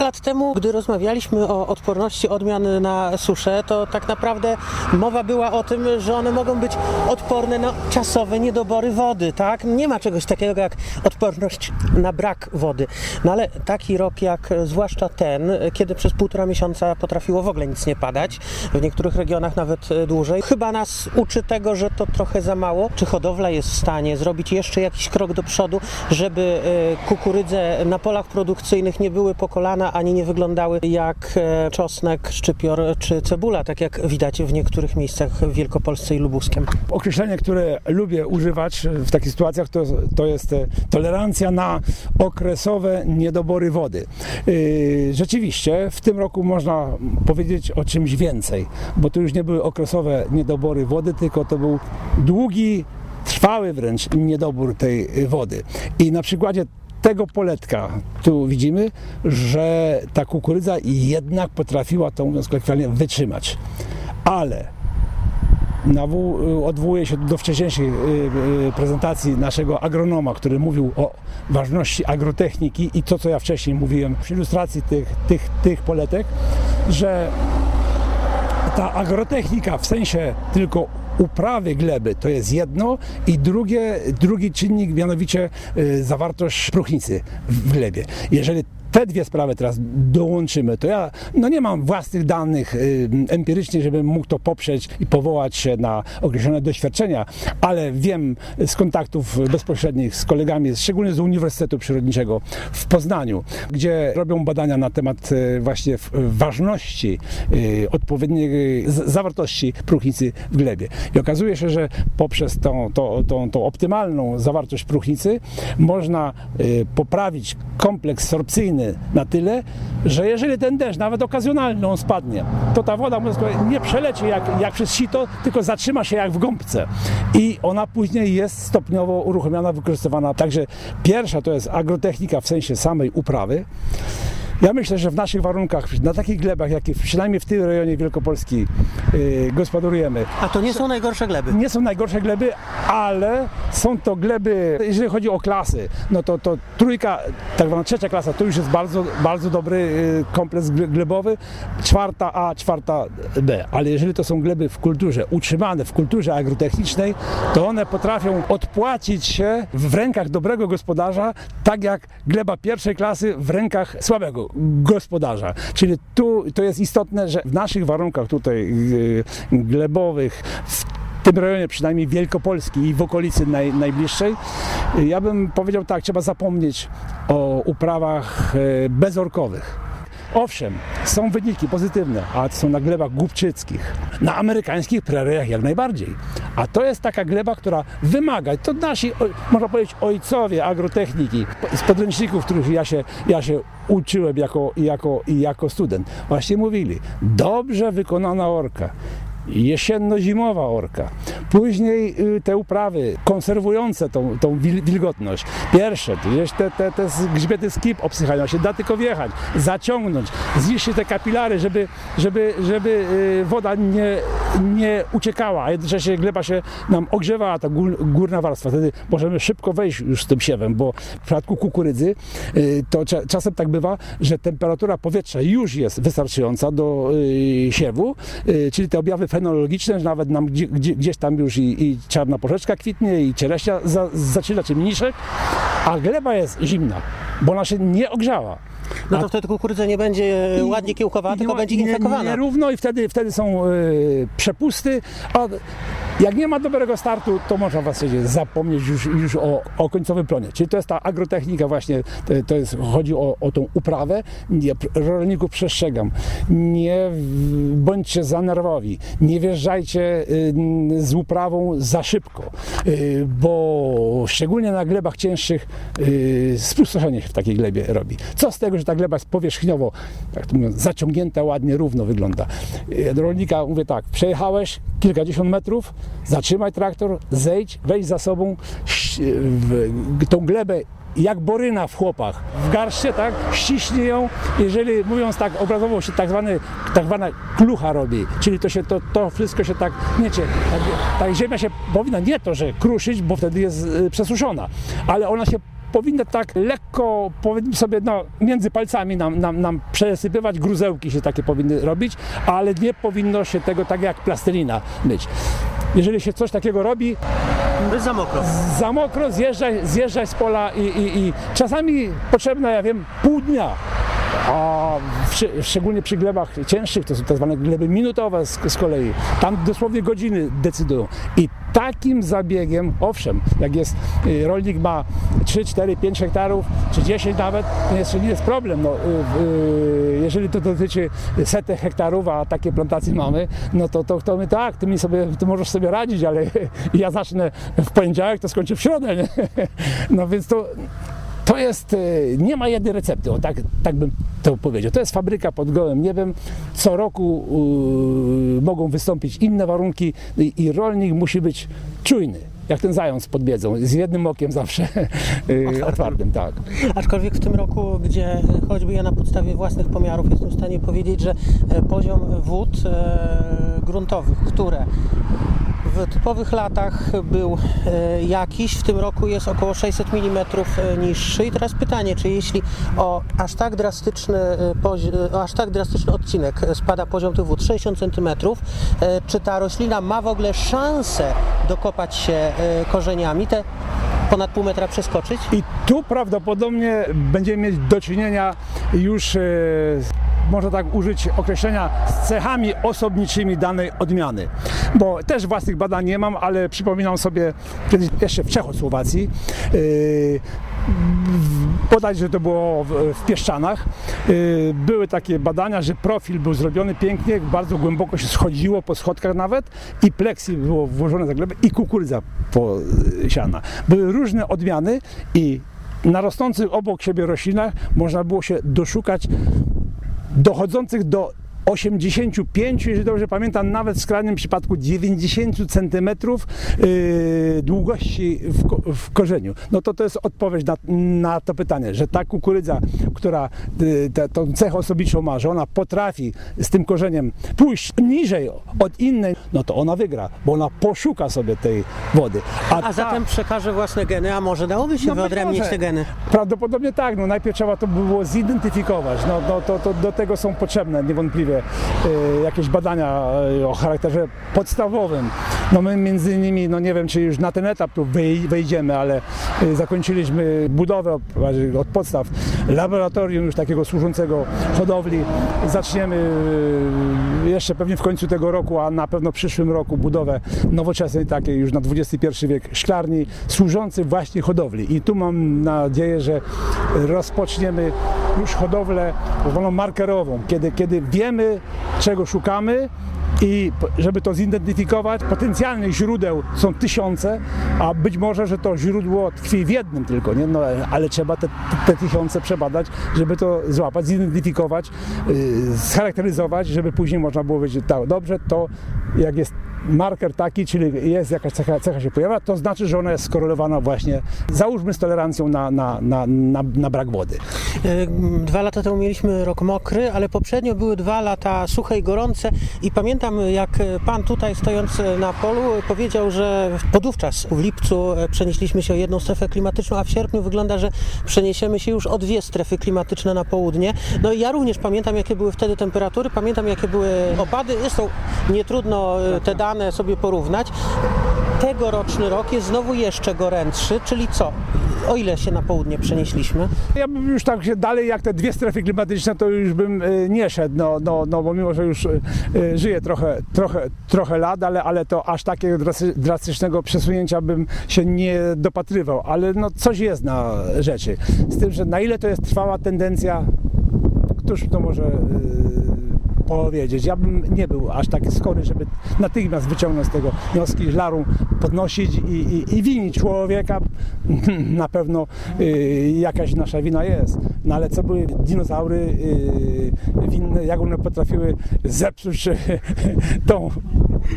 Lat temu, gdy rozmawialiśmy o odporności odmian na suszę, to tak naprawdę mowa była o tym, że one mogą być odporne na czasowe niedobory wody, tak? Nie ma czegoś takiego jak odporność na brak wody. No ale taki rok jak zwłaszcza ten, kiedy przez półtora miesiąca potrafiło w ogóle nic nie padać, w niektórych regionach nawet dłużej, chyba nas uczy tego, że to trochę za mało. Czy hodowla jest w stanie zrobić jeszcze jakiś krok do przodu, żeby e, kukurydze na polach produkcyjnych nie były po kolana, ani nie wyglądały jak e, czosnek, szczypior czy cebula, tak jak widać w niektórych miejscach w Wielkopolsce i Lubuskiem. Określenie, które lubię używać w takich sytuacjach, to, to jest e, tolerancja na okresowe niedobory wody. Rzeczywiście w tym roku można powiedzieć o czymś więcej, bo to już nie były okresowe niedobory wody, tylko to był długi trwały wręcz niedobór tej wody. I na przykładzie tego poletka tu widzimy, że ta kukurydza jednak potrafiła to, mówiąc kolokwialnie, wytrzymać. Ale odwołuję się do wcześniejszej y, y, prezentacji naszego agronoma, który mówił o ważności agrotechniki i to, co ja wcześniej mówiłem przy ilustracji tych, tych, tych poletek, że ta agrotechnika w sensie tylko uprawy gleby to jest jedno i drugie, drugi czynnik, mianowicie y, zawartość próchnicy w glebie. Jeżeli te dwie sprawy teraz dołączymy, to ja no nie mam własnych danych y, empirycznych, żebym mógł to poprzeć i powołać się na określone doświadczenia, ale wiem z kontaktów bezpośrednich z kolegami, szczególnie z Uniwersytetu Przyrodniczego w Poznaniu, gdzie robią badania na temat y, właśnie ważności y, odpowiedniej zawartości próchnicy w glebie. I okazuje się, że poprzez tą, tą, tą, tą optymalną zawartość próchnicy można poprawić kompleks sorpcyjny na tyle, że jeżeli ten deszcz, nawet okazjonalny, on spadnie, to ta woda nie przeleci jak, jak przez sito, tylko zatrzyma się jak w gąbce. I ona później jest stopniowo uruchomiona, wykorzystywana. Także pierwsza to jest agrotechnika w sensie samej uprawy. Ja myślę, że w naszych warunkach, na takich glebach, jakie przynajmniej w tym rejonie Wielkopolski yy, gospodarujemy. A to nie są najgorsze gleby? Nie są najgorsze gleby, ale są to gleby, jeżeli chodzi o klasy, no to, to trójka, tak zwana trzecia klasa, to już jest bardzo, bardzo dobry yy, kompleks glebowy, czwarta A, czwarta B, ale jeżeli to są gleby w kulturze, utrzymane w kulturze agrotechnicznej, to one potrafią odpłacić się w rękach dobrego gospodarza, tak jak gleba pierwszej klasy w rękach słabego gospodarza. Czyli tu to jest istotne, że w naszych warunkach tutaj y, glebowych, w tym rejonie, przynajmniej Wielkopolski i w okolicy naj, najbliższej, y, ja bym powiedział tak, trzeba zapomnieć o uprawach y, bezorkowych Owszem, są wyniki pozytywne, to są na glebach głupczyckich. Na amerykańskich preriach jak najbardziej. A to jest taka gleba, która wymaga, to nasi, można powiedzieć, ojcowie agrotechniki, z podręczników, których ja się, ja się uczyłem jako, jako, jako student, właśnie mówili, dobrze wykonana orka jesienno-zimowa orka. Później y, te uprawy konserwujące tą, tą wilgotność. Pierwsze, gdzieś te, te, te grzbiety skip obsychają się, da tylko wjechać, zaciągnąć, zniszczyć te kapilary, żeby, żeby, żeby y, woda nie, nie uciekała, a jednocześnie gleba się nam ogrzewała, ta górna warstwa. Wtedy możemy szybko wejść już z tym siewem, bo w przypadku kukurydzy y, to czasem tak bywa, że temperatura powietrza już jest wystarczająca do siewu, czyli te objawy fenologiczne, że nawet nam gdzieś tam już i, i czarna porzeczka kwitnie, i cieleścia za, zaczyna, czy mniszek, a gleba jest zimna, bo ona się nie ogrzała. No to wtedy kukurydza nie będzie i, ładnie kiełkowana, tylko będzie infekowana. Nie, nie równo i wtedy, wtedy są y, przepusty, a jak nie ma dobrego startu, to można w zasadzie zapomnieć już, już o, o końcowym plonie. Czyli to jest ta agrotechnika właśnie, to, jest, chodzi o, o tą uprawę. Ja rolników przestrzegam, nie bądźcie za nerwowi, nie wjeżdżajcie y, z uprawą za szybko, y, bo szczególnie na glebach cięższych y, spustoszenie się w takiej glebie robi. Co z tego, że ta gleba jest powierzchniowo, tak to mówiąc, zaciągnięta ładnie, równo wygląda. Rolnika mówię tak, przejechałeś kilkadziesiąt metrów, zatrzymaj traktor, zejdź, weź za sobą tą glebę jak boryna w chłopach. W garście, tak, ściśnie ją, jeżeli mówiąc tak obrazowo się tak, zwany, tak zwana klucha robi, czyli to się, to, to wszystko się tak, wiecie, tak, tak ziemia się powinna nie to, że kruszyć, bo wtedy jest y, przesuszona, ale ona się powinny tak lekko, powiedzmy sobie, no, między palcami nam, nam, nam przesypywać, gruzełki się takie powinny robić, ale nie powinno się tego tak jak plastelina myć. Jeżeli się coś takiego robi, Za mokro. za mokro z pola i, i, i czasami potrzebne, ja wiem, pół dnia. A przy, szczególnie przy glebach cięższych, to są tak zwane gleby minutowe z, z kolei. Tam dosłownie godziny decydują. I takim zabiegiem, owszem, jak jest y, rolnik ma 3, 4, 5 hektarów, czy 10 nawet, to jeszcze nie jest problem. No, y, y, jeżeli to dotyczy setek hektarów, a takie plantacje mamy, no to, to, to my tak, ty, mi sobie, ty możesz sobie radzić, ale ja zacznę w poniedziałek, to skończę w środę. Nie? No więc to to jest, e, nie ma jednej recepty, o tak, tak bym to powiedział. To jest fabryka pod gołym niebem. Co roku y, mogą wystąpić inne warunki i, i rolnik musi być czujny. Jak ten zając pod biedzą, z jednym okiem zawsze y, otwartym, tak. Aczkolwiek w tym roku, gdzie choćby ja na podstawie własnych pomiarów jestem w stanie powiedzieć, że e, poziom wód e, gruntowych, które w typowych latach był e, jakiś, w tym roku jest około 600 mm niższy. I teraz pytanie, czy jeśli o aż tak drastyczny, e, aż tak drastyczny odcinek spada poziom tych wód 60 cm, e, czy ta roślina ma w ogóle szansę dokopać się e, korzeniami, te ponad pół metra przeskoczyć? I tu prawdopodobnie będziemy mieć do czynienia już, e, można tak użyć określenia, z cechami osobniczymi danej odmiany. Bo też własnych badań nie mam, ale przypominam sobie kiedyś jeszcze w Czechosłowacji, podać, że to było w, w Pieszczanach. Yy, Były takie badania, że profil był zrobiony pięknie, bardzo głęboko się schodziło po schodkach nawet i pleksji było włożone za glebę i kukurydza posiana. Były różne odmiany i na rosnących obok siebie roślinach można było się doszukać dochodzących do 85, jeżeli dobrze pamiętam, nawet w skrajnym przypadku 90 cm yy, długości w, ko- w korzeniu. No to to jest odpowiedź na, na to pytanie, że ta kukurydza, która yy, tę- tą cechę osobistą ma, że ona potrafi z tym korzeniem pójść niżej od innej, no to ona wygra, bo ona poszuka sobie tej wody. A ta- zatem przekaże własne geny, a może dałoby się no wyodrębnić te geny? Prawdopodobnie tak, no najpierw trzeba to było zidentyfikować, no, no to, to do tego są potrzebne niewątpliwie jakieś badania e, o charakterze podstawowym. No my między innymi, no nie wiem czy już na ten etap tu wej- wejdziemy, ale e, zakończyliśmy budowę od- od podstaw laboratorium już takiego służącego hodowli. Zaczniemy e, jeszcze pewnie w końcu tego roku, a na pewno w przyszłym roku budowę nowoczesnej takiej już na XXI wiek szklarni służącej właśnie hodowli. I tu mam nadzieję, że rozpoczniemy już hodowlę zwaną markerową, kiedy, kiedy wiemy czego szukamy i żeby to zidentyfikować, potencjalnych źródeł są tysiące, a być może, że to źródło tkwi w jednym tylko, nie? No, ale trzeba te, te tysiące przebadać, żeby to złapać, zidentyfikować, yy, scharakteryzować, żeby później można było powiedzieć, tak, dobrze, to jak jest marker taki, czyli jest jakaś cecha, cecha się pojawia, to znaczy, że ona jest skorelowana właśnie, załóżmy, z tolerancją na, na, na, na, na brak wody. E, Dwa lata temu mieliśmy rok mokry, ale poprzednio były dwa lata suche i gorące i pamiętam jak pan tutaj stojąc na polu powiedział, że podówczas w lipcu e, przenieśliśmy się o jedną strefę klimatyczną, a w sierpniu wygląda, że przeniesiemy się już o dwie strefy klimatyczne na południe. No i ja również pamiętam jakie były wtedy temperatury, pamiętam jakie były opady, zresztą nie trudno e, te dane sobie porównać. Tegoroczny rok jest znowu jeszcze gorętszy, czyli co? O ile się na południe przenieśliśmy? Ja bym już tak się dalej jak te dwie strefy klimatyczne, to już bym e, nie szedł, no, no, no bo mimo, że już e, żyję trochę, trochę, trochę lat, ale, ale to aż takiego drasty- drastycznego przesunięcia bym się nie dopatrywał, ale no coś jest na rzeczy. Z tym, że na ile to jest trwała tendencja, któż to może powiedzieć. Ja bym nie był aż tak skory, żeby natychmiast wyciągnąć z tego wnioski, żlaru podnosić i, i, i winić człowieka. Na pewno y, jakaś nasza wina jest. No ale co były dinozaury y, winne, jak one potrafiły zepsuć y, tą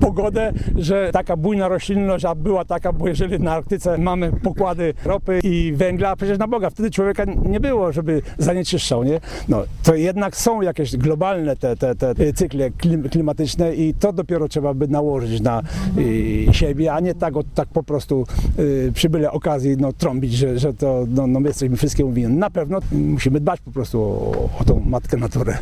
pogodę, że taka bujna roślinność, a była taka, bo jeżeli na Arktyce mamy pokłady ropy i węgla, przecież na Boga, wtedy człowieka nie było, żeby zanieczyszczał, nie? No, to jednak są jakieś globalne te, te, te cykle klim, klimatyczne i to dopiero trzeba by nałożyć na y, siebie, a nie tak, o, tak po prostu y, przy byle okazji no, trąbić, że, że to no, no, my jesteśmy wszystkiemu winni. Na pewno musimy dbać po prostu o, o tą matkę naturę.